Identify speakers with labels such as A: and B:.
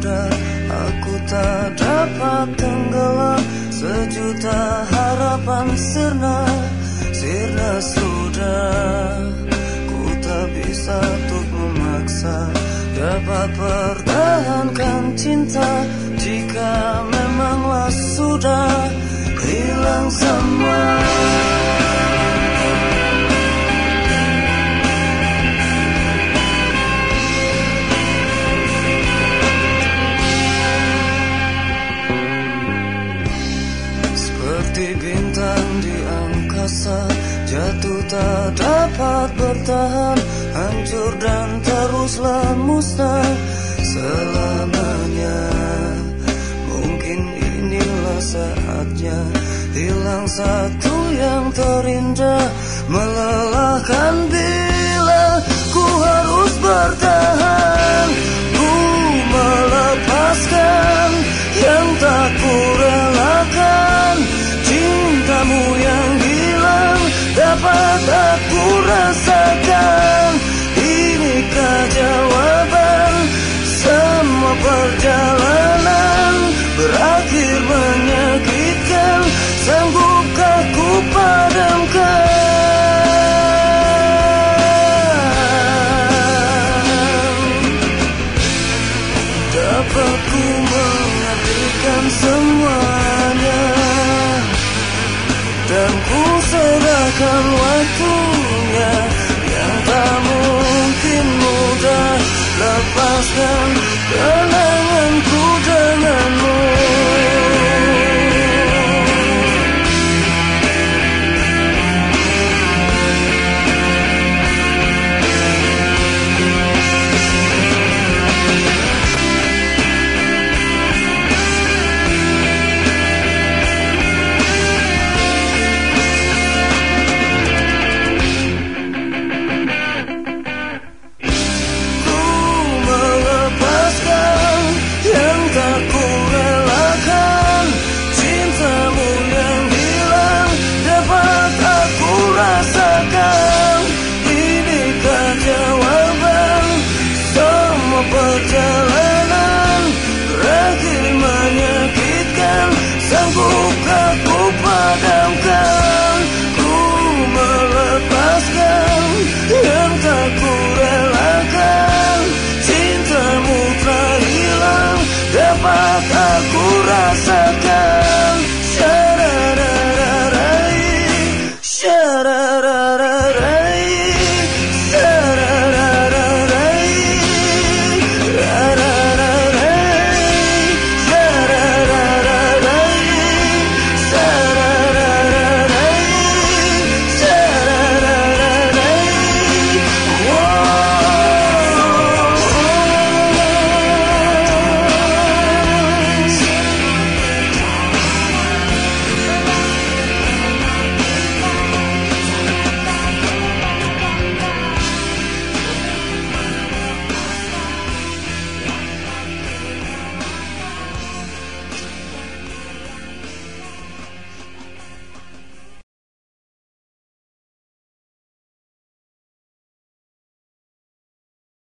A: Aku tak dapat tenggelam Sejuta harapan sirna Sirna sudah Ku tak bisa untuk memaksa Dapat pertahankan cinta Jika memanglah sudah Hilang sama. Seperti bintang di angkasa Jatuh tak dapat bertahan Hancur dan teruslah musnah Selamanya. Mungkin inilah saatnya Hilang satu yang terindah Melelahkan bila Ku harus bertahan. Ku melepaskan Yang tak ku relakan Cintamu yang hilang Dapat aku rasakan Oh.